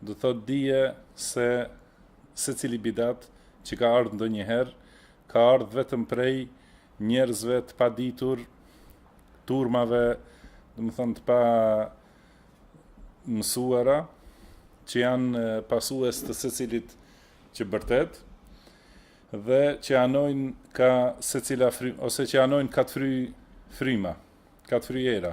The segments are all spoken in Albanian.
Do të thotë dije se secili bidat që ka ardhur ndonjëherë ka ardhur vetëm prej njerëzve të paditur, turmave, domethonë të pamësuara që janë pasues të secilit që bërtet dhe që anojnë ka secila frymë ose që anojnë ka t'fry fryma, ka t'fry era.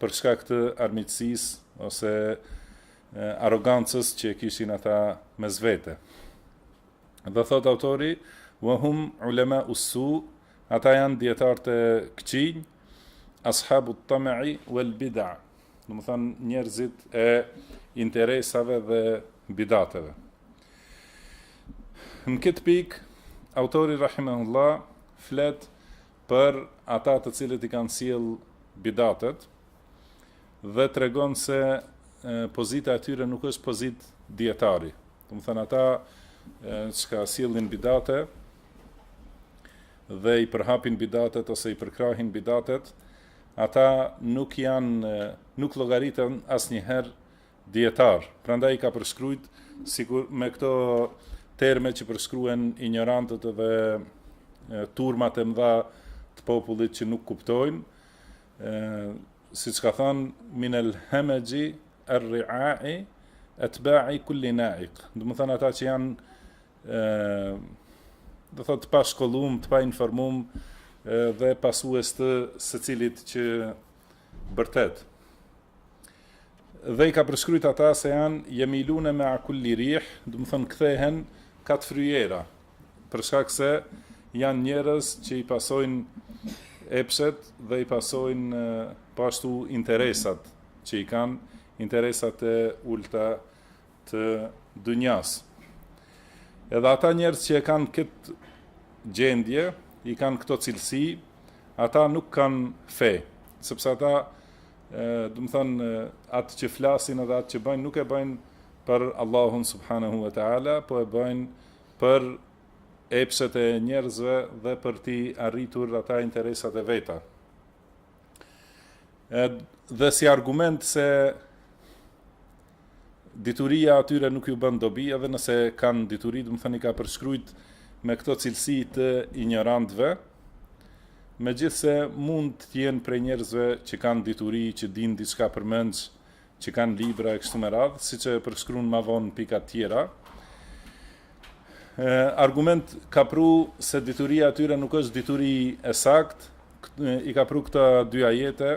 për shkak të armiqësisë ose arrogancës që kishin ata mes vete. Dhe thot autori, "Wa hum ulama usu", ata janë dietar të këqinj, as'habu tamai wal bid'a. Domethanë njerëzit e interesave dhe bidateve. Në këtë pikë autori rahimahullah flet për ata të cilët i kanë sjell bidatet dhe tregon se pozita e tyre nuk është pozit dietari. Domethanë ata çka sjellin bidate dhe i përhapin bidatet ose i përkrahin bidatet, ata nuk janë nuk llogariten asnjëherë Dijetar, prandaj i ka përshkrujt sikur me këto terme që përshkruen injorantët dhe turmat e mdha të popullit që nuk kuptojnë, siç ka thonë, minel hemegji, erri a'i, etba'i kulli na'ik. Domethonë ata që janë, do thotë, të pashkollum, të painformum, dhe pasues të secilit që Bërtet. Dhe i ka përshkrujt ata se janë jemilune mea kulli rih, domethonë kthehen ka t'fry era, për shkak se janë njerëz që i pasojnë epshet dhe i pasojnë po ashtu interesat që i kanë, interesat e ulta të dynjasë. Edhe ata njerëz që e kanë këtë gjendje, i kanë këto cilësi, ata nuk kanë fe, sepse ata, domethonë, atë që flasin edhe atë që bëjnë nuk e bëjnë për Allahun subhanahu wa taala, po e bëjnë për epshet e njerëzve dhe për t'i arritur ata interesat e veta. Dhe si argument se Dituria e tyre nuk ju bën dobi edhe nëse kanë dituri, domethonë i ka përshkrujt me këto cilësi të injorantëve. Megjithëse mund të jenë prej njerëzve që kanë dituri, që dinë diçka përmendsh, që kanë libra e kështu me radhë, siç e përshkruan ma vonë pikat tjera, argument ka pru se dituria e tyre nuk është dituri e sakt, i ka pru këto dy ajete,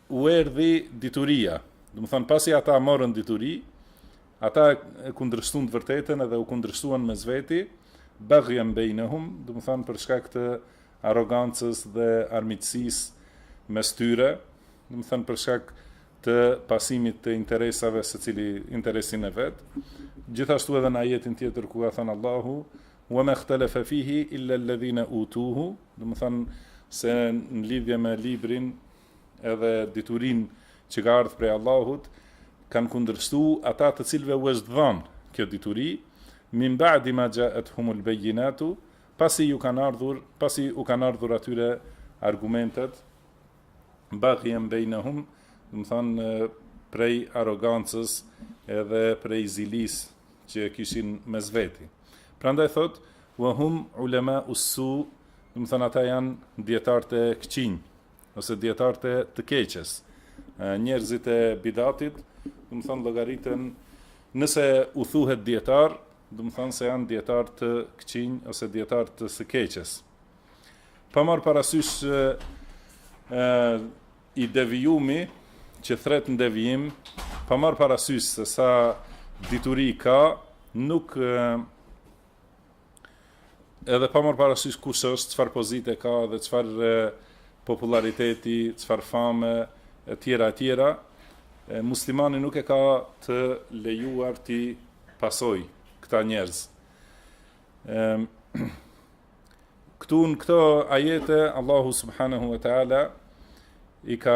u erdhi dituria, domethënë pasi ata morën dituri, ata e kundërshtuan të vërtetën edhe u kundërshtuan mes veti, baghyan bainahum, domethënë për shkak të arrogancës dhe armiqësisë mes tyre, domethënë për shkak të pasimit të interesave secili interesin e vet. Gjithashtu edhe në ajetin tjetër ku ka thënë Allahu, "Wa ma ikhtalafa fihi illa alladhina utuhu", domethënë se në lidhje me librin edhe diturinë që ka ardhë prej Allahut, kanë kundërshtu ata të cilëve u është dhënë kjo dituri, min ba'di ma ja'athumul bayyinatu, pasi ju kanë ardhur, pasi u kanë ardhur atyre argumentet, baghyan bainahum, domethënë prej arrogancës edhe prej zilisë që kishin mes veti. Prandaj thotë wa hum ulamau su, domethënë ata janë dijetarë të këqinj, ose dijetarë të të keqes. Njerëzit e bidatit, domethënë llogariten nëse u thuhet dijetarë, domethënë se janë dijetarë të këqinj ose dijetarë të së keqes. Pa marr parasysh ë i devijumi që thret në devijim, pa marr parasysh se sa dituri ka, nuk Edhe pa marrë parasysh kush është, çfarë pozite ka dhe çfarë popullariteti, çfarë fame e tjera e tjera, muslimani nuk e ka të lejuar t'i pasojë këta njerëz. Ëm Këtu në këto ajete Allahu subhanahu wa taala i ka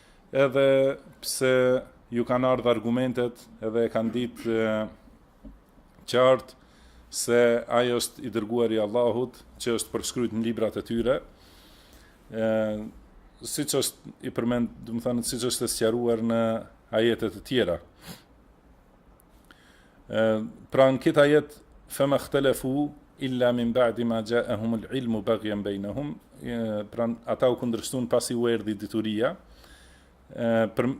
Edhe pse ju kanë ardhë argumentet edhe e kanë ditë qartë se ai është i dërguar i Allahut që është përshkryt në librat e tyre, e, siç është i përmend, domethënë, siç është e sqaruar në ajete të tjera. Pra në këtë ajet fema khtelefu illa min ba'di ma ja'ahum al-ilmu baghyan bainahum, pra ata u kundërshtuan pasi u erdhi dituria, për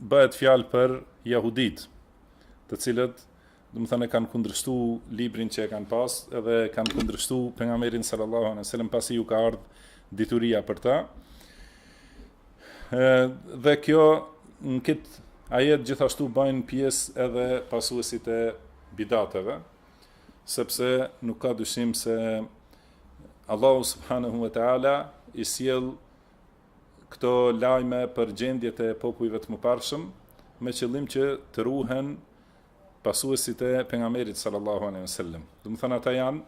bëhet fjalë për jehuditë, të cilët domethënë kanë kundërshtu librin që e kanë pas edhe kanë kundërshtu pejgamberin sallallahu alejhi ve sellem pasi ju ka ardhë dituria për ta. E, dhe kjo në këtë ajet gjithashtu bajnë pjesë edhe pasuesit e bidateve, sepse nuk ka dyshim se Allahu subhanahu wa taala i sjell këto lajme për gjendjet e popujve të mëparshëm me qëllim që të ruhen pasuesit e pejgamberit sallallahu alaihi wasallam. Domethënë ata janë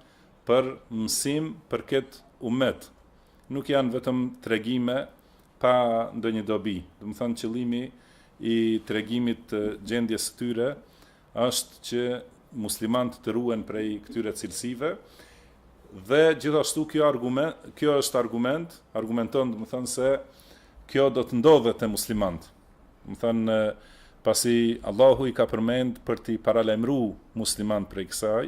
për mësim për këtë umet. Nuk janë vetëm tregime pa ndonjë dobi. Domethënë qëllimi i tregimit të gjendjes së tyre është që muslimantë të ruhen prej këtyre cilësive dhe gjithashtu kjo argument, kjo është argument, argumenton domethënë se kjo do të ndodhet te muslimantë. Domethënë pasi Allahu i ka përmend për të paralajmëruar muslimantë prej kësaj,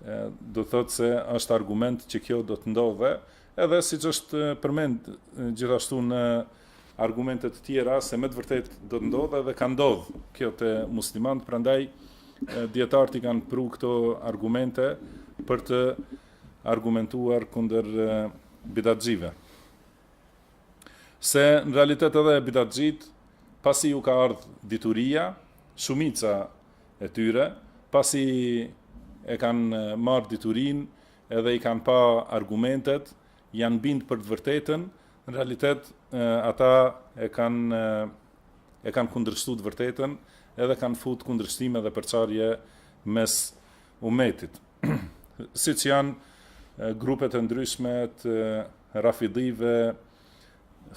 Do të thotë se është argument që kjo do të ndodhe, edhe siç është përmend gjithashtu në argumente të tjera se me të vërtetë do të ndodhë edhe ka ndodh kjo te muslimanët, prandaj dietarët i kanë pru këto argumente për të argumentuar kundër bidatxhive. Se në realitet edhe bidatxhitë, pasi ju ka ardhë dituria, shumica e tyre, pasi e kanë marrë diturinë edhe i kanë pa argumentet, janë bind për të vërtetën, në realitet ata e kanë e kanë kundërshtu të vërtetën edhe kanë fut kundërshtime dhe përçarje mes umetit, siç janë grupet e ndryshme të rafidive,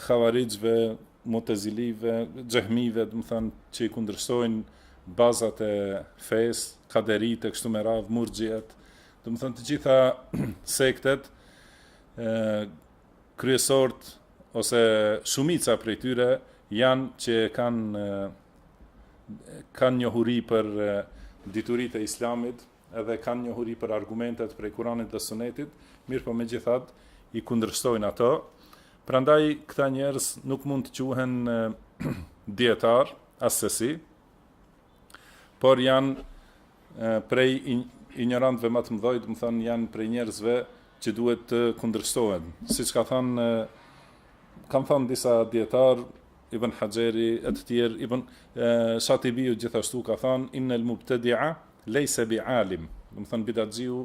havarixhve, mutezilive, xhehmive, domethënë që i kundërshtojnë bazat e fesë, kaderitë e kështu me radhë, murxhitë, domethënë të gjitha sektet e kryesort ose shumica prej tyre janë që kanë kanë njohuri për dituritë e islamit edhe kanë njohuri për argumentet prej kuranit dhe sunetit, mirëpo megjithatë i kundërshtojnë ato, prandaj këta njerëz nuk mund të quhen dijetarë, assesi, por janë prej injorantëve më të mdhoj, domethënë janë prej njerëzve që duhet të kundërshtohen. Siç ka thënë, kanë thënë disa dijetarë, Ibn Haxheri e të tjerë, Ibn Shatibiu gjithashtu ka thënë innel mubtedia lejse bi alim, domethënë bidatxhiu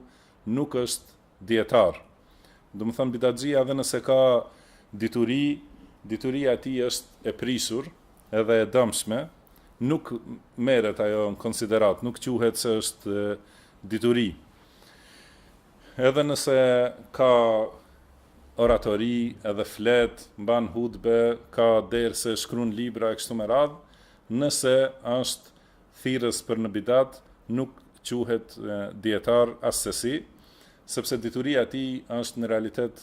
nuk është dijetar. Domethënë bidatxhia edhe nëse ka dituri, dituria e tij është e prishur edhe e dëmshme, nuk merret ajo në konsideratë, nuk quhet se është dituri. Edhe nëse ka oratori edhe flet, mban hutbe, ka derse, shkruan libra e kështu me radhë, nëse është thirrës për në bidat, nuk quhet dijetar assesi, sepse dituria e tij është në realitet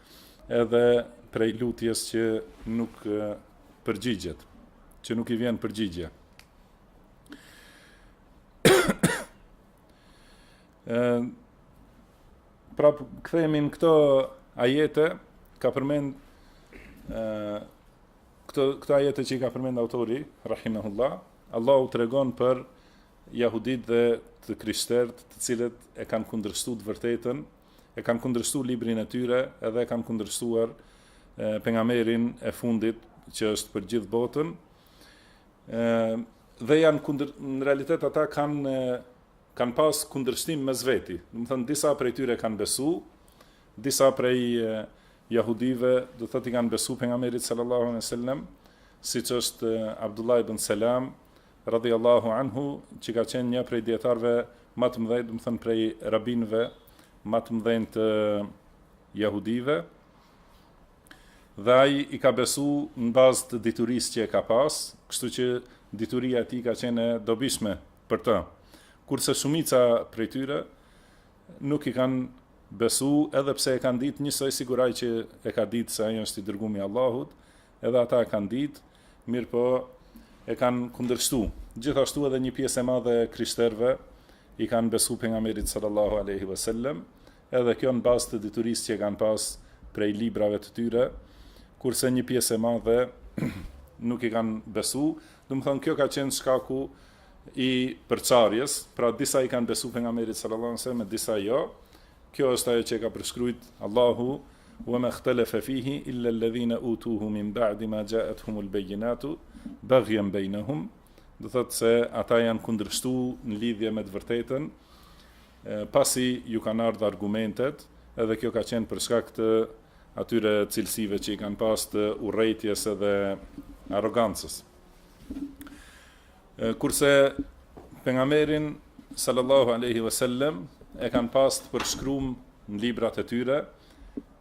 edhe prej lutjes që nuk përgjigjet, që nuk i vjen përgjigje. pra kthehemi në këto ajete ka përmend këto këto ajete që i ka përmend autori rahimahullah Allahu tregon për jahudit dhe të krishterët të cilët e kanë kundërshtuar të vërtetën e kanë kundërshtu librin e tyre edhe e kanë kundërshtuar pejgamberin e fundit që është për gjithë botën dhe janë kundër, në realitet ata kanë kanë pas kundërshtim mes veti. Domethënë, disa prej tyre kanë besu, disa prej jahudive, do të thotë i kanë besu pejgamberit sallallahu alejhi ve sellem, siç është Abdullah ibn Selam, radhiyallahu anhu, që ka qenë një prej dijetarëve më të mëdhenj, domethënë prej rabinëve më të mëdhenj të jahudive, dhe ai i ka besu në bazë të diturisë që e ka pas, kështu që dituria e tij ka qenë e dobishme për të. Kurse shumica prej tyre nuk i kanë besu edhe pse e kanë ditë njësoj sikur ai që e ka ditë se ai është i dërgumi i Allahut Edhe ata e kanë ditë, mirëpo e kanë kundërshtu. Gjithashtu edhe një pjesë e madhe e krishterëve i kanë besu pejgamberit sallallahu alejhi ve sellem, edhe kjo në bazë të diturisë që e kanë pas prej librave të tyre, kurse një pjesë e madhe nuk i kanë besu, domethënë kjo ka qenë shkaku i përçarjes, pra disa i kanë besu pejgamberit sallallahu alejhi ve sellem e disa jo, Kjo është ajo që e ka përshkru Allahu, Wa ma ikhtalafa fihi illa alladhina utuhu min ba'di ma ja'athum al-bayyinatu baghyan bainahum, do thotë se ata janë kundërshtu në lidhje me të vërtetën, pasi ju kanë ardhur argumentet, edhe kjo ka qenë për shkak të atyre cilësive që i kanë pas të urrejtjes edhe arrogancës. Kurse Pejgamberin sallallahu alejhi ve sellem e kanë pas të përshkruar në librat e tyre,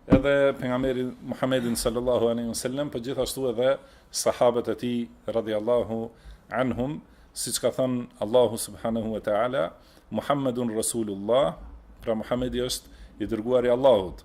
edhe pejgamberin Muhammedin sallallahu alaihi wasallam, po gjithashtu edhe sahabët e tij radhiyallahu anhum, siç ka thënë Allahu subhanahu wa taala, Muhammedun rasulullah, pra Muhammedi është i dërguari i Allahut.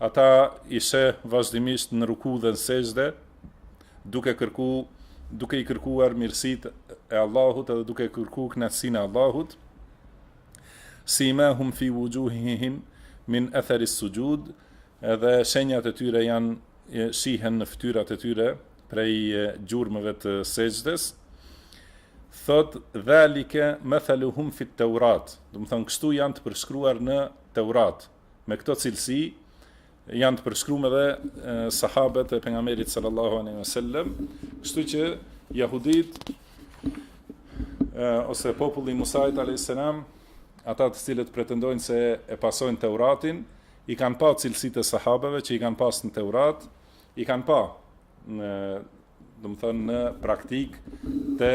Ata i sheh vazhdimisht në ruku dhe në sexhde, duke kërku, duke i kërkuar mirësitë e Allahut edhe duke kërku knaqësinë e Allahut, simahum fi vuxhuhihim min etheris suxhud, edhe shenjat e tyre janë shihen në ftyrat e tyre prej gjurmëve të sexhdes, thotë dhalike methaluhum fit teurat, domethënë kështu janë të përshkruar në Teurat, Me këto cilësi janë të përshkruar edhe sahabët e pejgamberit sallallahu alaihi wasallam, kështu që jehudit ose populli i Musait alayhis salam, ata të cilët pretendojnë se e pasojnë Teuratin, i kanë pa cilësitë e sahabeve që i kanë pas në Teurat, i kanë pa domethënë në praktik te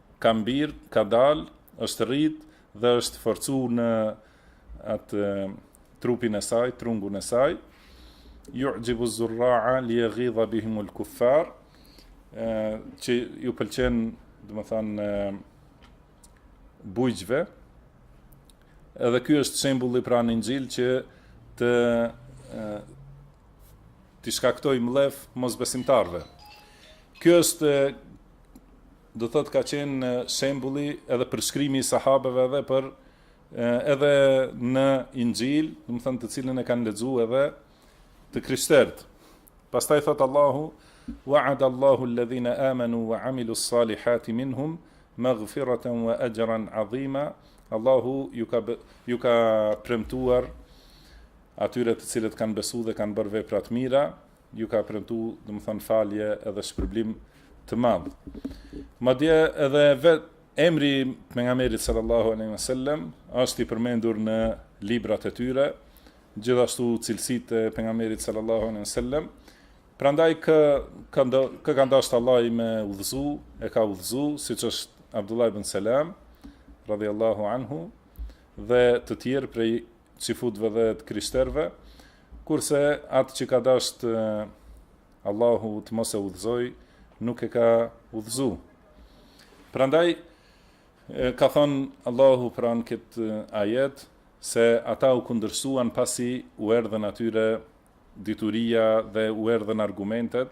Ka mbir, ka dal, është rrit dhe është forcu në atë trupin e saj, trungun e saj. Yu'jibu az-zurra'a li yaghidha bihim al-kuffar. Që ju pëlqen, domethanë bujqve. Edhe ky është shembulli pra në Injil që të t'i shkaktoj mllef mosbesimtarve. Kjo është Do thotë ka qenë shembulli edhe përshkrimi i sahabeve edhe për edhe në Injil, domethanë të cilën e kanë lexuar edhe të krishterët. Pastaj thot Allahu wa'ada Allahu alladhina amanu wa amilu salihati minhum maghfiratan wa ajran 'azima. Allahu ju ka ju ka premtuar atyre të cilët kanë besu dhe kanë bërë vepra të mira, ju ka premtu, domethonë falje edhe shpërblim të madh. Madje edhe vet emri i pejgamberit sallallahu alaihi wasallam është i përmendur në librat e tyre, gjithashtu cilësitë e pejgamberit sallallahu alaihi wasallam. Prandaj kë, kë ka dasht Allahu me udhëzu, e ka udhëzu, siç është Abdullah ibn Salam radhiyallahu anhu dhe të tjerë prej çifutëve dhe të krishterëve, kurse atë që ka dashtë Allahu të mos e udhëzoj, nuk e ka udhëzu. Prandaj, ka thonë Allahu pra në këtë ajet, se ata u kundërshtuan pasi u erdhën atyre dituria dhe u erdhën argumentet,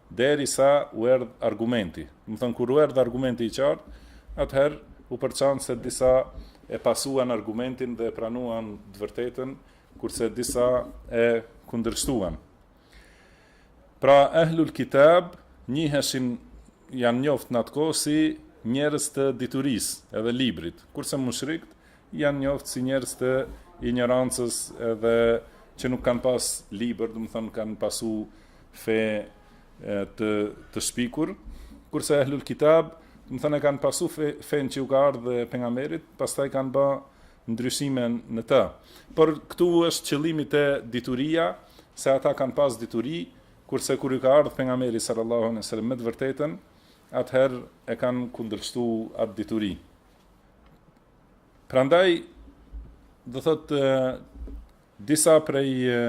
Derisa u erdh argumenti. Domethonë kur u erdh argumenti i qartë, atëherë u përçan se disa e pasuan argumentin dhe e pranuan të vërtetën, kurse disa e kundërshtuan. Pra Ehlul Kitab njiheshin janë njoft në atë kohë si njerëz të diturisë edhe librit, kurse mushrikt janë njoft si njerëz të injorancës edhe që nuk kanë pas libër, domethonë kanë pasu fe të të shpikur, kurse ehlul kitab, domethonë e kanë pasu fe, fen që u ka ardh pejgamberit, pastaj kanë bë ndryshime në të. Por këtu është qëllimi te dituria, se ata kanë pas dituri, kurse kur i ka ardh pejgamberi sallallahu alejhi ve sellem me të vërtetën, atëherë e kanë kundërshtu atë dituri. Prandaj do thotë, e, disa prej e,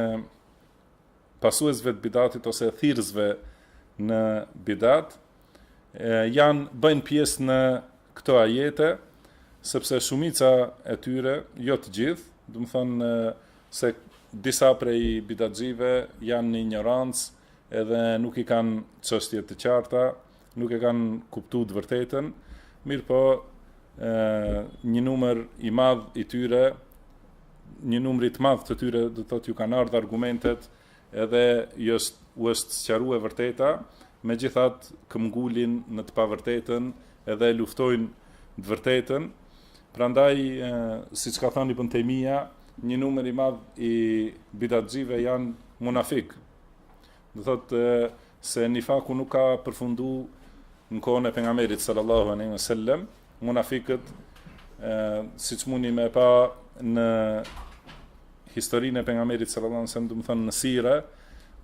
pasuesve të bidatit ose thirrësve në bidat janë bëjnë pjesë në këto ajete sepse shumica e tyre, jo të gjithë, domethonë se disa prej bidatxhive janë në injorancë edhe nuk i kanë çështjet të qarta Nuk e kanë kuptu të vërtetën, mirëpo një numër i madh i tyre, një numri të madh të tyre do thotë ju kanë ardhë argumentet edhe just u është sqaruar e vërteta, megjithatë këmbgulin në të pavërtetën edhe e luftojnë të vërtetën. Prandaj, siç ka thënë Ibn Tejmija, një numër i madh i bidatxhive janë munafik. Do thotë se nifaku nuk ka përfundu në kohën e pejgamberit sallallahu alejhi ve sellem, munafikët, siç mundi me pa në historinë e pejgamberit sallallahu alejhi ve sellem, domethënë në sire,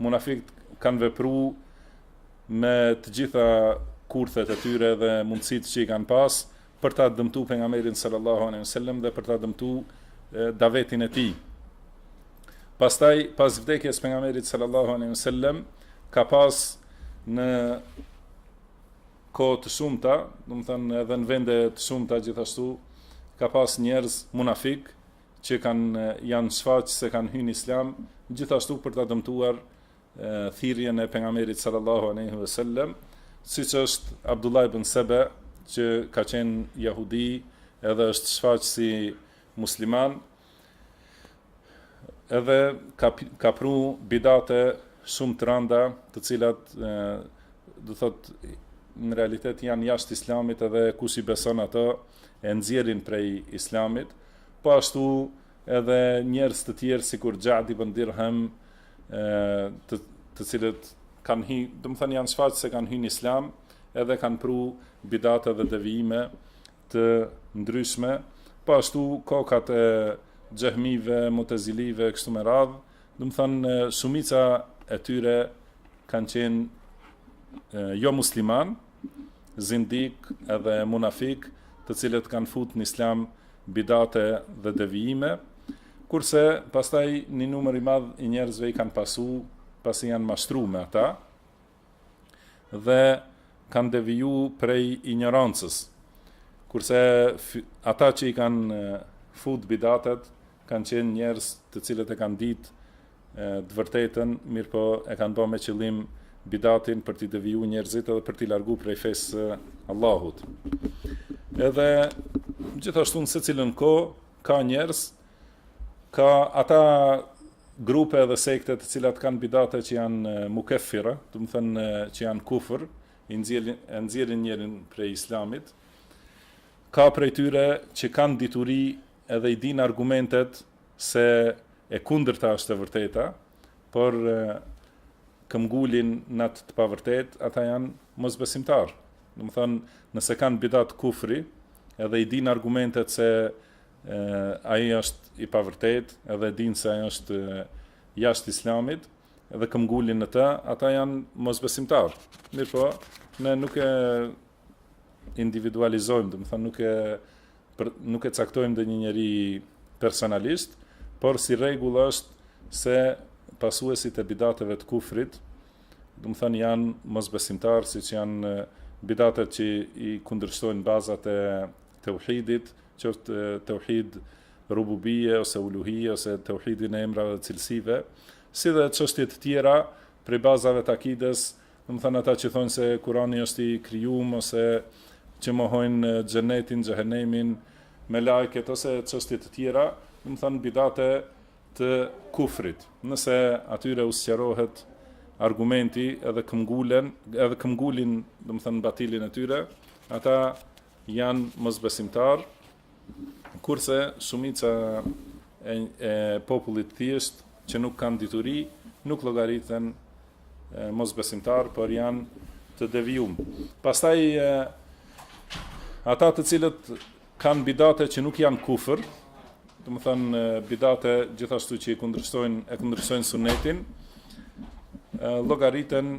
munafikët kanë vepru me të gjitha kurthet e tyre dhe mundësitë që i kanë pas, për ta dëmtu pejgamberin sallallahu alejhi wasallam dhe për ta dëmtu davetin e tij. Pastaj pas vdekjes së pejgamberit sallallahu alejhi wasallam ka pas në kohë të shumta, domethanë edhe në vende të shumta gjithashtu ka pas njerëz munafik që kanë janë shfaq se kanë hy në islam, gjithashtu për ta dëmtuar thirrjen e pejgamberit sallallahu alejhi wasallam, siç është Abdullah ibn Sebe, që ka qenë jahudi, edhe është shfaq si musliman, edhe ka ka pru bidate shumë të randa, të cilat e, do thotë në realitet janë jashtë islamit edhe kush i beson ato e nxjerrin prej islamit, po ashtu Edhe njerëz të tjerë sikur Xha'd ibn Dirhem, të të cilët kanë hy, domethanë janë shfaq se kanë hy në Islam, edhe kanë pru bidate dhe devijime të ndryshme, po ashtu kokat e xehmive, mutezilive kështu me radhë, domethanë shumica e tyre kanë qenë jo musliman, zindik edhe munafik të cilët kanë fut n'islam bidate dhe devijime kurse pastaj një numër i madh i njerëzve i kanë pasu pasi janë mashtru me ata dhe kanë deviju prej injorancës kurse ata që i kanë fut bidatet kanë qenë njerëz të cilët e kanë ditë të vërtetën, mirëpo e kanë ba me qëllim bidatin për t'i deviju njerëzit edhe për t'i largu prej fesë së Allahut. Edhe gjithashtu në secilën kohë ka njerëz, ka ata grupe dhe sekte të cilat kanë bidate që janë mukeffira, domethënë që janë kufër, i nxjerrin e nxjerrin njerin prej islamit. Ka prej tyre që kanë dituri edhe i dinë argumentet Se e kundërta është e vërteta, por këmbgulin në atë të pavërtetë, ata janë mosbesimtar. Domethënë, nëse kanë bidat kufri, edhe i dinë argumentet se ai është i pavërtetë, edhe e dinë se ai është jashtë Islamit, edhe këmbgulin në të, ata janë mosbesimtar. Mirëpo, ne nuk e individualizojmë, domethënë nuk e për, nuk e caktojmë ndonjë njeri personalisht, por si rregull është se pasuesit e bidateve të kufrit, domethënë janë mosbesimtar siç janë bidatet që i kundërshtojnë bazat e teuhidit, qoftë teuhid rububie ose uluhie ose teuhidin e emrave dhe cilësive, si dhe çështje të tjera prej bazave të akides Domethënë ata që thonë se Kurani është i krijum ose që mohojnë xhenetin, xhehenemin, melajket ose çështje të tjera, domethënë bidate të kufrit. Nëse atyre u sqarohet argumenti edhe këmgulen, edhe këmbgulin, domethënë batilin e tyre, ata janë mosbesimtar Kurse shumica e e popullit të thjeshtë që nuk kanë dituri, nuk llogariten mosbesimtarë, por janë të devijum. Pastaj ata të cilët kanë bidate që nuk janë kufër, domethënë bidate gjithashtu që i kundërshtojnë e kundërshtojnë sunetin, llogariten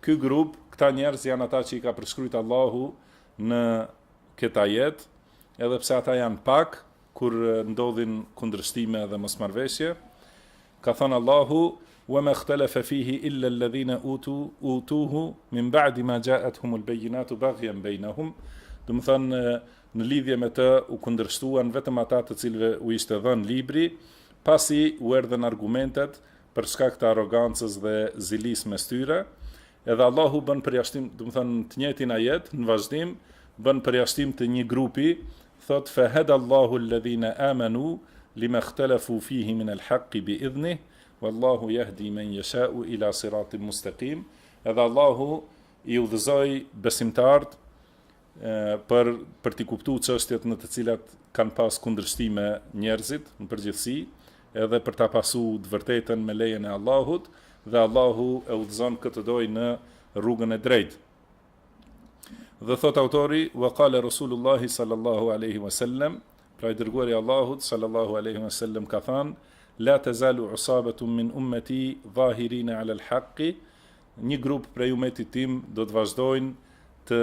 Ky grup, këta njerëz janë ata që i ka përshkru Allahu në këtë ajet, edhe pse ata janë pak, kur ndodhin kundërshtime dhe mosmarrëveshje, ka thënë Allahu, wa me khtele fe fihi illa lëdhine utu, utuhu, min ba'di ma xhaet humul bejinatu baghjen bejnahum, domethënë, në lidhje me të u kundërshtuan vetëm ata të cilëve u ishte dhënë libri, pasi u erdhën argumentet për shkak të arrogancës dhe zilisë mes tyre, edhe Allahu bën përjashtim, domethënë në të njëjtin ajet në vazhdim bën përjashtim të një grupi, thotë fa hada Allahu alladhina amanu lima ikhtalafu fihi min al-haqq bi idhnih wallahu yahdi man yasha'u ila siratin mustaqim. Edhe Allahu i udhëzoi besimtarët për për t'i kuptuar çështjet në të cilat kanë pas kundërshtime njerëzit në përgjithësi, edhe për ta pasu të vërtetën me lejen e Allahut dhe Allahu e udhëzon kë të dojë në rrugën e drejtë. Dhe thot autori, wa qala Rasulullah sallallahu alaihi wasallam, pra i dërguari i Allahut sallallahu alaihi wasallam ka thënë, la tazalu usabatun min ummati zahirin ala al-haqq Një grup prej umetit tim do të vazhdojnë të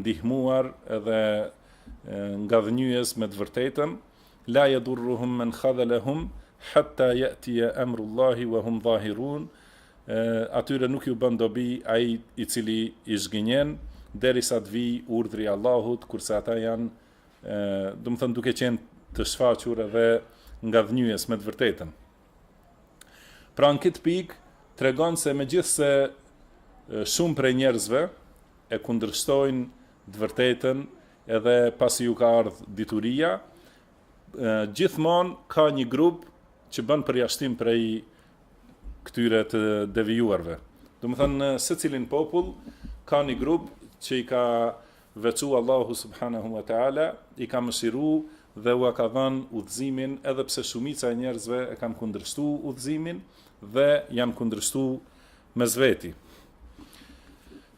ndihmuar edhe ngadhënjyes me të vërtetën, La yadurruhum men khadhalahum hatta ya'tiya amrullahi wa hum zahirun, Atyre nuk iu bën dobi ai i cili i zhgënjen, derisa të vijë urdhri i Allahut, kurse ata janë, domethënë duke qenë të shfaqur edhe ngadhënjyes me të vërtetën. Pra në këtë pikë tregon se megjithëse shumë prej njerëzve e kundërshtojnë të vërtetën edhe pasi iu ka ardh dituria, gjithmonë ka një grup që bën përjashtim prej këtyre të devijuarve. Domethënë në secilin popull ka një grup që i ka veçu Allahu subhanehu wa ta'ala i ka mëshiru dhe ua ka dhënë udhëzimin edhe pse shumica e njerëzve e kanë kundërshtu udhëzimin dhe janë kundërshtu mes veti.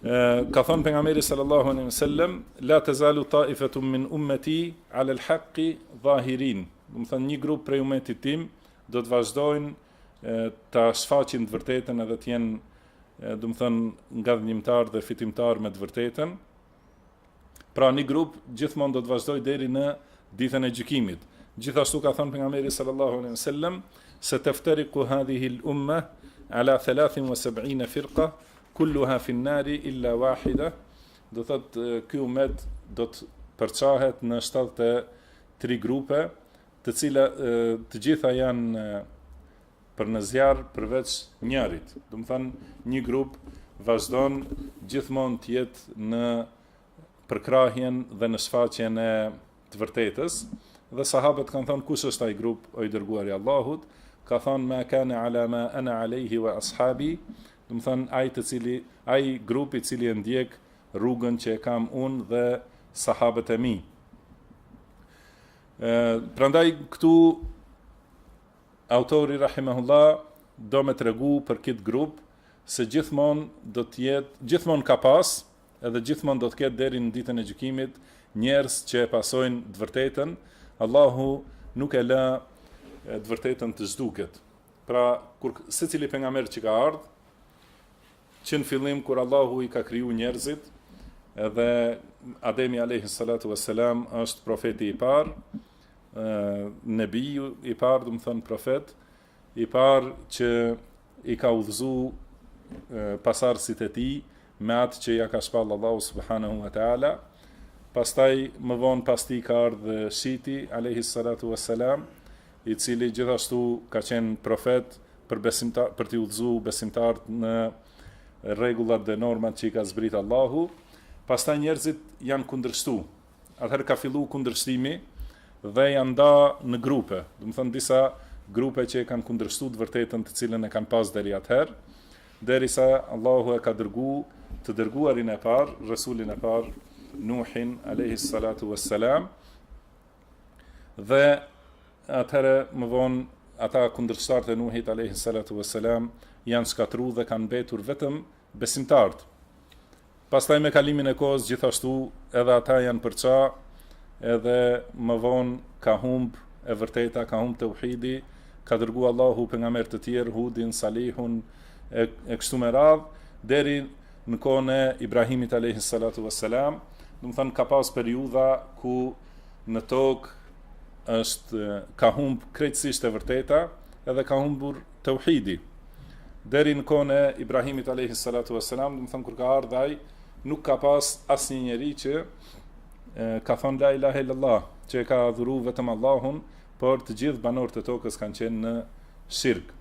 Ka thënë pejgamberi sallallahu alejhi we sellem, la tazalu ta'ifatun min ummati 'ala al-haqqi zahirin. Domethënë një grup prej umetit tim do të vazhdojnë ta shfaqin të vërtetën edhe të jenë, domethënë, ngadhnjimtar dhe fitimtar me të vërtetën. Pra një grup gjithmonë do të vazhdojë deri në ditën e gjykimit. Gjithashtu ka thënë pejgamberi sallallahu alejhi we sellem sataftariqu hadhihi al-umma ala 73 firqa kulluha fi an-nar illa wahida. Do thotë ky umet do të përçahet në 73 grupe, të cilat të gjitha janë për në zjarr përveç njërit. Domethënë, një grup vazhdon gjithmonë të jetë në përkrahjen dhe në shfaqjen e të vërtetës, dhe sahabët kanë thonë, kush është ai grup o i dërguar i Allahut, ka thonë, ma kane ala ma ana alejhi wa ashabi, domethënë, ai, të cili, ai grup i cili e ndjek rrugën që e kam unë dhe sahabët e mi. Prandaj këtu autori rahimahullah do me tregu për këtë grup se gjithmonë do të jetë gjithmonë ka pas edhe gjithmonë do të ketë deri në ditën e gjykimit njerëz që e pasojnë të vërtetën Allahu nuk e lë të vërtetën të zhduket pra kur secili pejgamber që ka ardh Që në fillim kur Allahu i ka kriju njerëzit, dhe Ademi alayhi salatu wassalam është profeti i parë, nebi i parë, domethonë profet i parë që i ka udhëzu pasardhësit e tij me atë që ja ka shpallë Allahu subhanahu wa taala. Pastaj më vonë pas tij ka ardhur Shiti alayhi salatu wassalam i cili gjithashtu ka qenë profet për besimtar për t'i udhëzu besimtarët në rregullat dhe normat që i ka zbrit Allahu, pastaj njerëzit janë kundërshtu. Atëherë ka fillu kundërshtimi dhe janë da në grupe, domethonë disa grupe që e kanë kundërshtu të vërtetën të cilën e kanë pas deri atëherë, derisa Allahu e ka dërgu të dërguarin e parë, resulin e parë, Nuhin, alayhi salatu wassalam Dhe atëherë më vonë ata kundërshtarët e Nuhit alayhi salatu vesselam janë shkatrru dhe kanë mbetur vetëm besimtarët. Pastaj me kalimin e kohës gjithashtu edhe ata janë përça edhe më vonë ka humb e vërteta, ka humb teuhidi, ka dërgu Allahu pejgamberë të tjerë, Hudin, Salihun, e, e kështu me radhë, deri në kohën e Ibrahimit alayhi salatu wassalam. Domethonë ka pas periuda ku në tokë është ka humb krejtësisht e vërteta edhe ka humbur tauhidi deri në kohën e Ibrahimit alayhi salatu wasalam domethonë kur ka ardh ai nuk ka pas asnjë njeri që e, ka thon la ilaha illallah që e ka adhuru vetëm Allahun por të gjithë banorët e tokës kanë qenë në shirk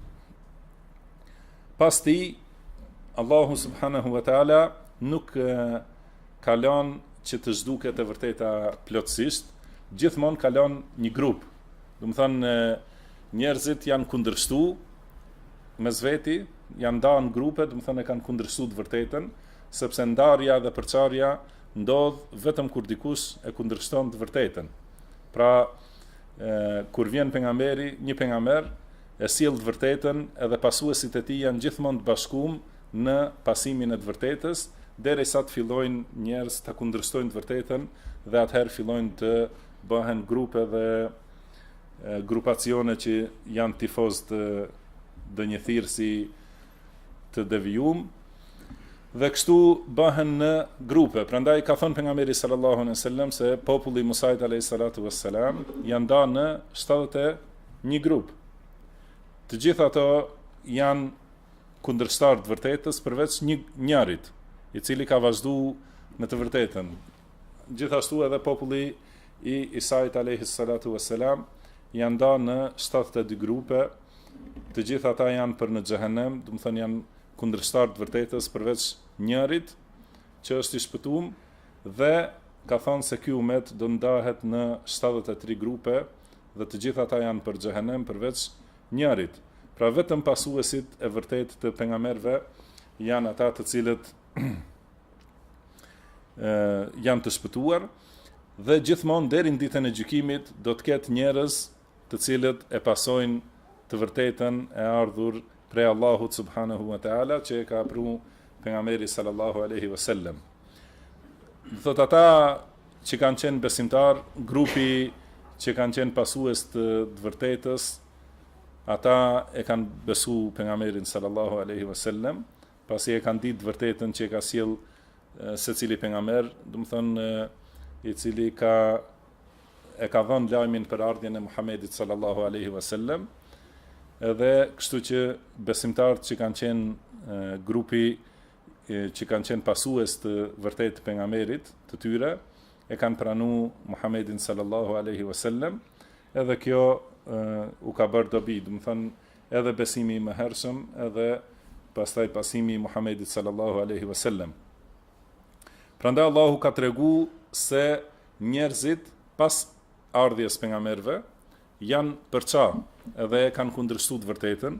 pas tij Allahu subhanahu wa taala nuk e, ka lon që të zhduket e vërteta plotësisht, gjithmonë ka lon një grup. Domethonë njerëzit janë kundërshtu mes veti, janë nda në grupe, domethonë e kanë kundërshtu të vërtetën, sepse ndarja dhe përçarja ndodh vetëm kur dikush e kundërshton të vërtetën. Pra, ë kur vjen pejgamberi, një pejgamber e sjell të vërtetën, edhe pasuesit e tij janë gjithmonë të bashkum në pasimin e të vërtetës, derisa të fillojnë njerëz ta kundërshtojnë të vërtetën dhe atëherë fillojnë të bëhen grupe dhe grupacione që janë tifozë të ndonjë thirrësi të devijum dhe kështu bëhen në grupe prandaj ka thonë pejgamberi sallallahu alayhi wa sallem se populli i Musait alayhi salatu wassalam janë da në 71 grup të gjitha ato janë kundërshtar të vërtetës përveç njërit, i cili ka vazhdu në të vërtetën. Gjithashtu edhe populli i Isait alayhi salatu wassalam janë nda në 72 grupe, të gjithë ata janë për në xhehenem, domethënë janë kundërshtar të vërtetës përveç njërit që është i shpëtuar dhe ka thënë se ky umet do ndahet në 73 grupe dhe të gjithë ata janë për xhehenem përveç Njërit, pra vetëm pasuesit e vërtetë të pejgamberëve janë ata të cilët janë të shpëtuar dhe gjithmonë deri në ditën e gjykimit do të ketë njerëz të cilët e pasojnë të vërtetën e ardhur prej Allahut subhanahu wa taala që e ka pru pejgamberi sallallahu alaihi wasallam. Domethënë ata Që kanë qenë besimtar, grupi që kanë qenë pasues të të vërtetës, ata e kanë besu Pejgamberin sallallahu alejhi ve sellem, pasi e kanë ditë të vërtetën që e ka sjell secili pejgamber, domethënë i cili ka e ka dhënë lajmin për ardhjen e Muhamedit sallallahu alejhi ve sellem, edhe kështu që besimtarët që kanë qenë grupi që kanë qenë pasues të vërtetë të pejgamberit të tyre e kanë pranu Muhammedin sallallahu alaihi wasallam edhe kjo u ka bërë dobi domethënë edhe besimi i mëhershëm edhe pastaj pasimi i Muhammedit sallallahu alaihi wasallam prandaj Allahu ka tregu se njerëzit pas ardhjes pejgamberëve janë përça edhe e kanë kundërshtu të vërtetën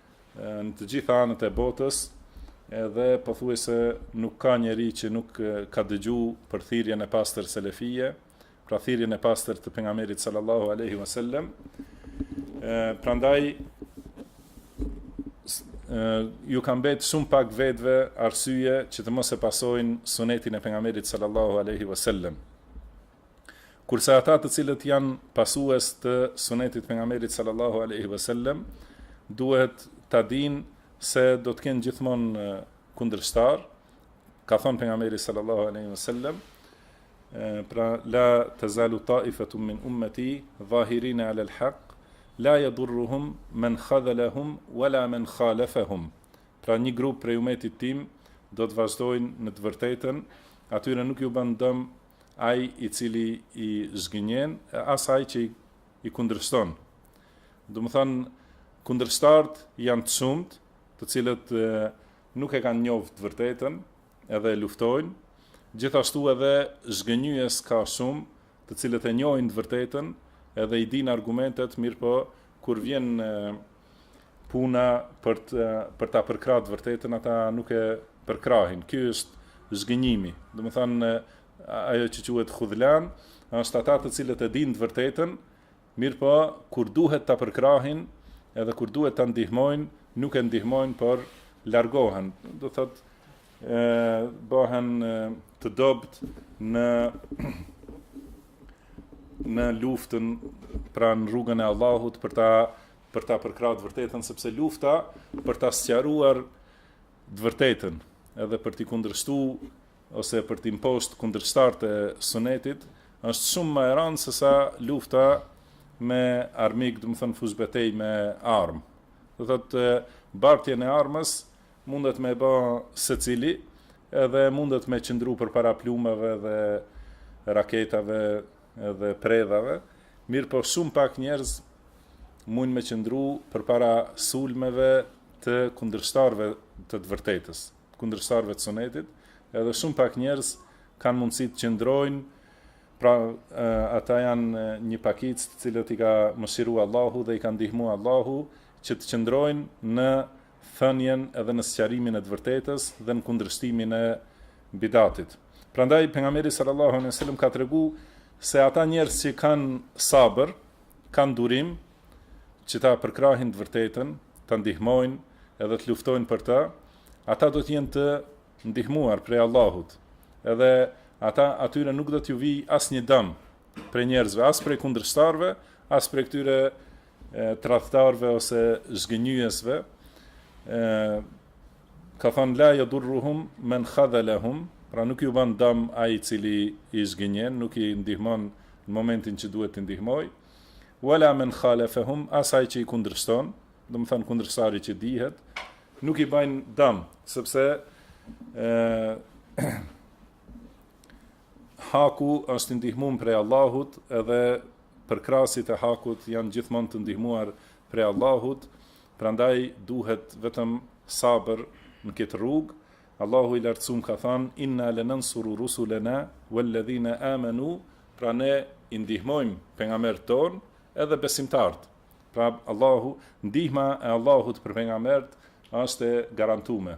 në të gjitha anët e botës, edhe pothuajse nuk ka njeri që nuk ka dëgju për thirrjen e pastër selefie, pra thirrjen e pastër të pejgamberit sallallahu alaihi wasallam. Prandaj ju ka mbet shumë pak vetave arsye që të mos e pasojnë sunetin e pejgamberit sallallahu alaihi wasallam. Kurse ata të cilët janë pasues të sunetit të pejgamberit sallallahu alaihi wasallam, duhet ta dinë se do të kenë gjithmonë kundërshtar, ka thënë pejgamberi sallallahu alaihi wasallam, pra la tazalu ta'ifatun min ummati zahirin 'ala al-haq la yadurruhum man khadhalahum wala man khalafahum. Pra një grup prej umetit tim do të vazhdojnë në të vërtetën, atyre nuk ju bën dëm ai i cili i zhgënjen e as ai që i kundërshton. Domethënë kundërshtarët janë të shumtë, të cilët nuk e kanë njoht të vërtetën, edhe e luftojnë. Gjithashtu edhe zhgënjyes ka shumë, të cilët e njohin të vërtetën, edhe i dinë argumentet, mirëpo kur vjen Puna për të për ta përkrah të vërtetën ata nuk e përkrahin. Ky është zhgënjimi. Domethënë ajo që quhet hudhlan, është ata të cilët e dinë të vërtetën, mirëpo kur duhet ta përkrahin, edhe kur duhet ta ndihmojnë, nuk e ndihmojnë, por largohen. Do thotë bëhen të dobët në në luftën pra në rrugën e Allahut për ta për ta përkrahur të vërtetën sepse lufta për ta sqaruar të vërtetën edhe për t'i kundërshtuar ose për t'i mposht kundërshtarët e sunetit është shumë më e rëndë sesa lufta me armik, domethënë fushë betejë me armë. Do thotë bartjen e armës Mundet me e ba secili edhe mundet me qëndru përpara plumbave dhe raketave dhe predhave, mirëpo shumë pak njerëz mujnë me qëndru përpara sulmeve të kundërshtarëve të të vërtetës, kundërshtarëve të Sunetit, edhe shumë pak njerëz kanë mundësi të qëndrojnë, pra ata janë një pakicë të cilët i ka mëshiruar Allahu dhe i ka ndihmuar Allahu që të qëndrojnë në thënien edhe në sqarimin e të vërtetës dhe në kundërshtimin e bidatit. Prandaj pejgamberi sallallahu alejhi ue sellem ka treguar se ata njerëz që kanë sabër, kanë durim që ta përkrahin të vërtetën, ta ndihmojnë edhe të luftojnë për të, ata do të jenë të ndihmuar prej Allahut. Edhe ata atyre nuk do t'ju vijë asnjë dëm prej njerëzve, as prej kundërshtarëve, as prej këtyre tradhtarëve ose zhgënjyesve ka thënë la jadurruhum men khadhalahum, pra nuk ju bën dëm ai i cili i zhgënjen, nuk i ndihmon në momentin që duhet t'i ndihmojë. Wala men khalafahum, as ai që i kundërshton, domethënë kundërshtari që dihet, nuk i bëjnë dëm, sepse ë Haku është i ndihmum prej Allahut edhe përkrahësit e hakut janë gjithmonë të ndihmuar prej Allahut, prandaj duhet vetëm sabër në këtë rrugë, Allahu i Lartësum ka thënë, Inna lenansuru rusulena walladhina amanu, pra ne i ndihmojmë pejgamberët tonë edhe besimtarët, pra Allahu, ndihma e Allahut për pejgamberët është e garantume,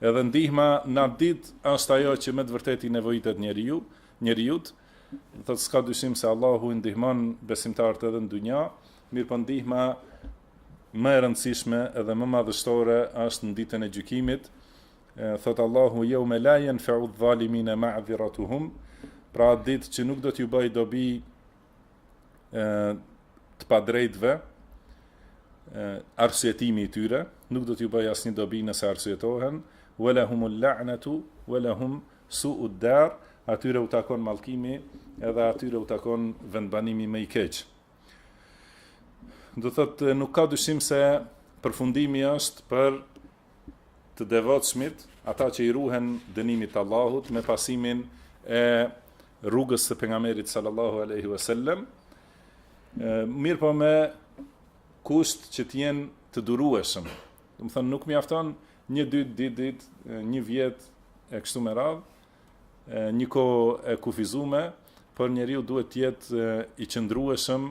Edhe ndihma në atë ditë është ajo që me të vërtetë i nevojitet njeriu, njeriut, do thotë s'ka dyshim se Allahu i ndihmon besimtarët edhe në dynja, mirëpo ndihma më e rëndësishme edhe më madhështore është në ditën e gjykimit. Thotë Allahu jeume la jenfe'udh dhalimine ma'dhiratuhum, pra atë ditë që nuk do t'ju bëjë dobi të padrejtëve arsyetimi i tyre, nuk do t'ju bëjë asnjë dobi nëse arsyetohen, wa lahumul la'natu wa lahum su'ud dar, atyre u takon mallkimi edhe atyre u takon vendbanimi më i keq. Do thotë nuk ka dyshim se përfundimi është për të devotshmit, ata që i ruhen dënimit të Allahut me pasimin e rrugës së pejgamberit sallallahu alaihi wasallam, mirëpo me kusht që të jenë të durueshëm. Domethënë nuk mjafton një ditë, dy ditë, një vjet e kështu me radhë, një kohë e kufizuar, por njeriu duhet të jetë i qëndrueshëm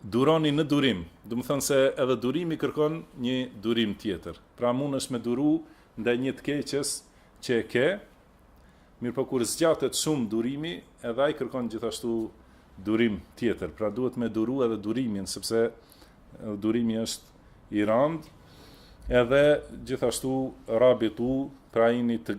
Duroni në durim, domethënë se edhe durimi kërkon një durim tjetër. Pra mundesh me duru ndaj një të keqes që e ke, mirëpo kur zgjatet shumë durimi, edhe ai kërkon gjithashtu durim tjetër. Pra duhet me duru edhe durimin, sepse durimi është i randë. Edhe gjithashtu rabitu, pra jini të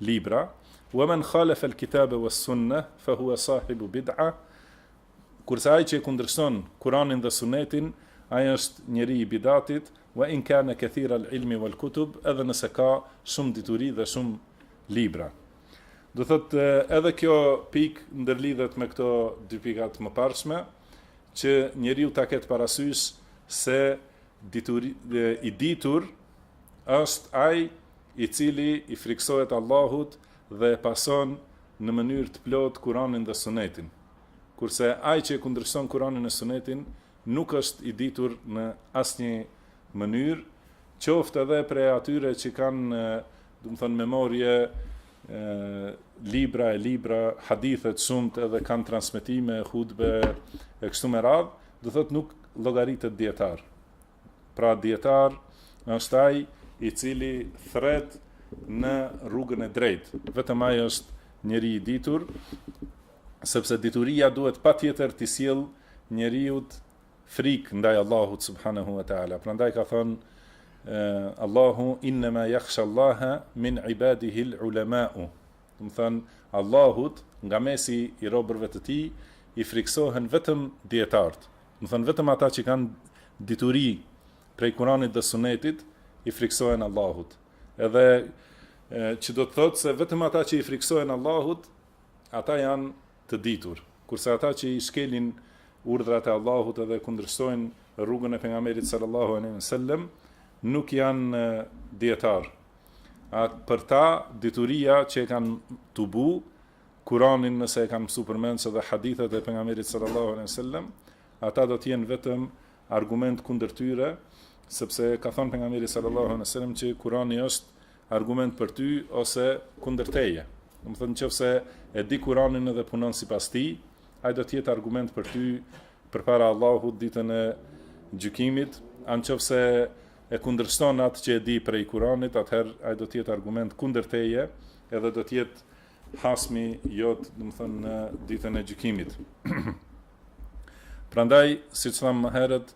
libra, Wa men khalafa al-kitabe was-sunne fa huwa sahibu bid'a, Kurse ai që e kundërshton Kuranin dhe Sunetin, ai është njeri i bidatit, Wa in kana kathira al-ilmi wal-kutub, edhe nëse ka shumë dituri dhe shumë libra. Do thotë edhe kjo pikë ndërlidhet me këto dy pika të mëparshme, që njeriu ta ketë parasysh se dituri, i ditur është ai i cili i frikësohet Allahut dhe e pason në mënyrë të plotë Kur'anin dhe Sunetin, kurse ai që e kundërshton Kur'anin e Sunetin nuk është i ditur në asnjë mënyrë, qoftë edhe prej atyre që kanë, domethënë, memorie libra e libra, hadithe të shumtë edhe kanë transmetime, hutbe e kështu me radhë, do thotë nuk llogaritet dietar. Pra dijetar është ai i cili thret në rrugën e drejtë. Vetëm ai është njeri i ditur, sepse dituria duhet patjetër t'i sjell njeriut frikë ndaj Allahut subhanahu wa taala. Prandaj ka thënë Allahu innama yakhsha Allaha min ibadihi al-ulama. Domethënë Allahut nga mesi i robërve të tij i friksohen vetëm dietart. Domethënë vetëm ata që kanë dituri prej Kuranit dhe Sunetit i friksohen Allahut. Edhe që do të thotë se vetëm ata që i friksohen Allahut, ata janë të ditur. Kurse ata që i shkelin urdhrat e Allahut edhe kundërshtojnë rrugën e pejgamberit sallallahu alejhi we sellem, nuk janë dietar. Atë për ta dituria që e kanë tubu Kuranin nëse e kanë mësu përmendsh dhe hadithet e Pejgamberit sallallahu alejhi ve sellem, ata do të jenë vetëm argument kundër tyre, sepse ka thënë Pejgamberi sallallahu alejhi ve sellem që Kurani është argument për ty ose kundër teje. Domethënë nëse e di Kuranin dhe punon sipas tij, ai do të jetë argument për ty përpara Allahut ditën e gjykimit, a nëse e kundërshton atë që e di prej Kuranit, atëherë ai do të jetë argument kundër teje, edhe do të jetë Hasmi jot, domethënë në ditën e gjykimit. Prandaj, siç thamë më herët,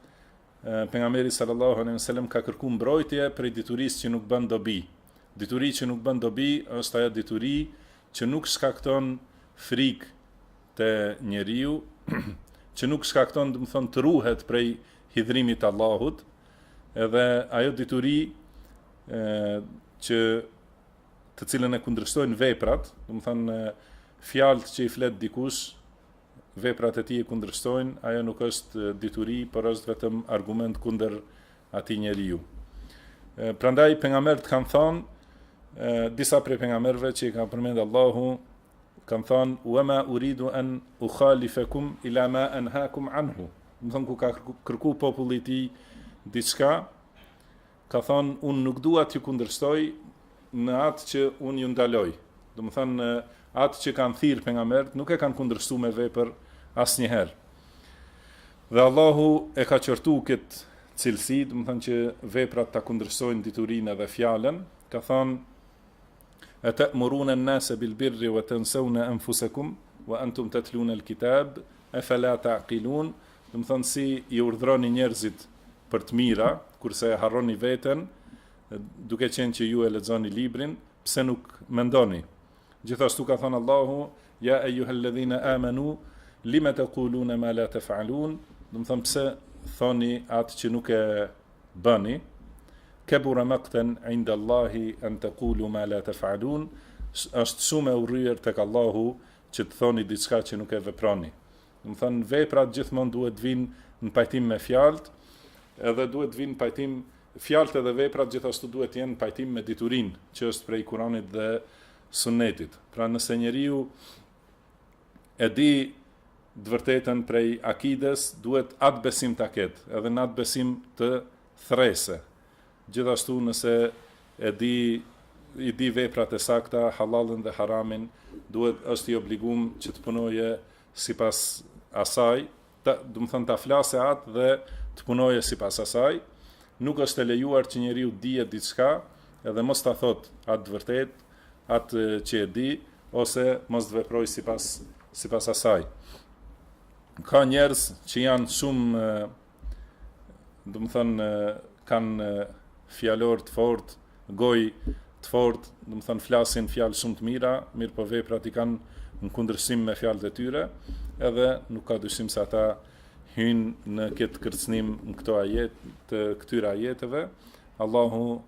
pejgamberi sallallahu alejhi ve sellem ka kërkuar mbrojtje prej diturisë që nuk bën dobi. Dituri që nuk bën dobi është ajo dituri që nuk shkakton frikë te njeriu, që nuk shkakton, domethënë, të ruhet prej hidhrimit të Allahut, edhe ajo dituri që të cilën e kundërshtojnë veprat, domethënë fjalët që i flet dikush, veprat e tij e kundërshtojnë, ajo nuk është dituri, por është vetëm argument kundër atij njeriu. Prandaj pejgamberët kanë thënë disa prej pejgamberëve që i ka përmend Allahu kanë thënë wa ma uridu an ukhalifakum ila ma anhaakum anhu. Domethënë kur ka kërku populli i tij diçka Ka thënë, Unë nuk dua t'ju kundërshtoj në atë që unë ju ndaloj. Domethënë, atë që kanë thirrë pejgamberët, nuk e kanë kundërshtuar me vepër asnjëherë. Dhe Allahu e ka qortuar këtë cilësi, domethënë që veprat ta kundërshtojnë diturinë dhe fjalën. Ka thënë, Ata'muruna an-nasa bil-birri wa tansawna anfusakum wa antum tatluna al-kitab afala ta'qilun? Domethënë si i urdhëroni njerëzit për të mira, kurse e harroni veten, duke qenë që ju e lexoni librin, pse nuk mendoni? Gjithashtu ka thënë Allahu, ja ejjuhel ledhine amenu, lime tekulune ma la tef'alun, domethënë pse thoni atë që nuk e bëni, kebura mekten indallahi en tekulu ma la tef'alun, është shumë e urryer tek Allahu që të thoni diçka që nuk e veproni. Domethënë veprat gjithmonë duhet të vijnë në pajtim me fjalët, edhe duhet të vijnë në pajtim fjalët edhe veprat gjithashtu duhet të jenë në pajtim me diturinë që është prej Kuranit dhe Sunnetit. Pra nëse njeriu e di të vërtetën prej akides, duhet atë besim ta ketë, edhe në atë besim të thërrasë. Gjithashtu nëse e di i di veprat e sakta, halalin dhe haramin, duhet është i obliguar që të punojë sipas asaj, domethënë ta flasë atë dhe të punojë sipas asaj, nuk është e lejuar që njeriu ta dijë diçka edhe mos ta thotë atë të vërtetë, atë që e di ose mos të veprojë sipas sipas asaj. Ka njerëz që janë shumë domethënë kanë fjalor të fortë, gojë të fortë, domethënë flasin fjalë shumë të mira, mirëpo veprat i kanë në kundërshtim me fjalët e tyre, edhe nuk ka dyshim se ata hyjnë në këtë kërcënim në këto ajet të këtyre ajeteve. Allahu